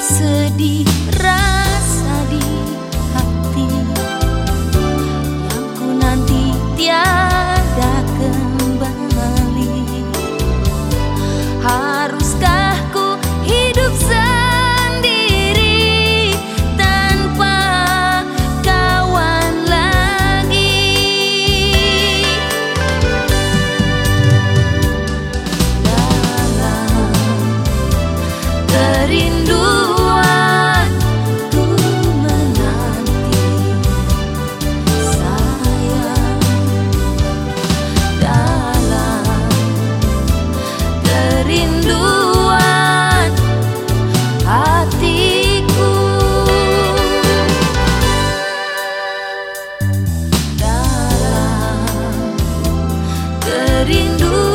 sedih. rindu.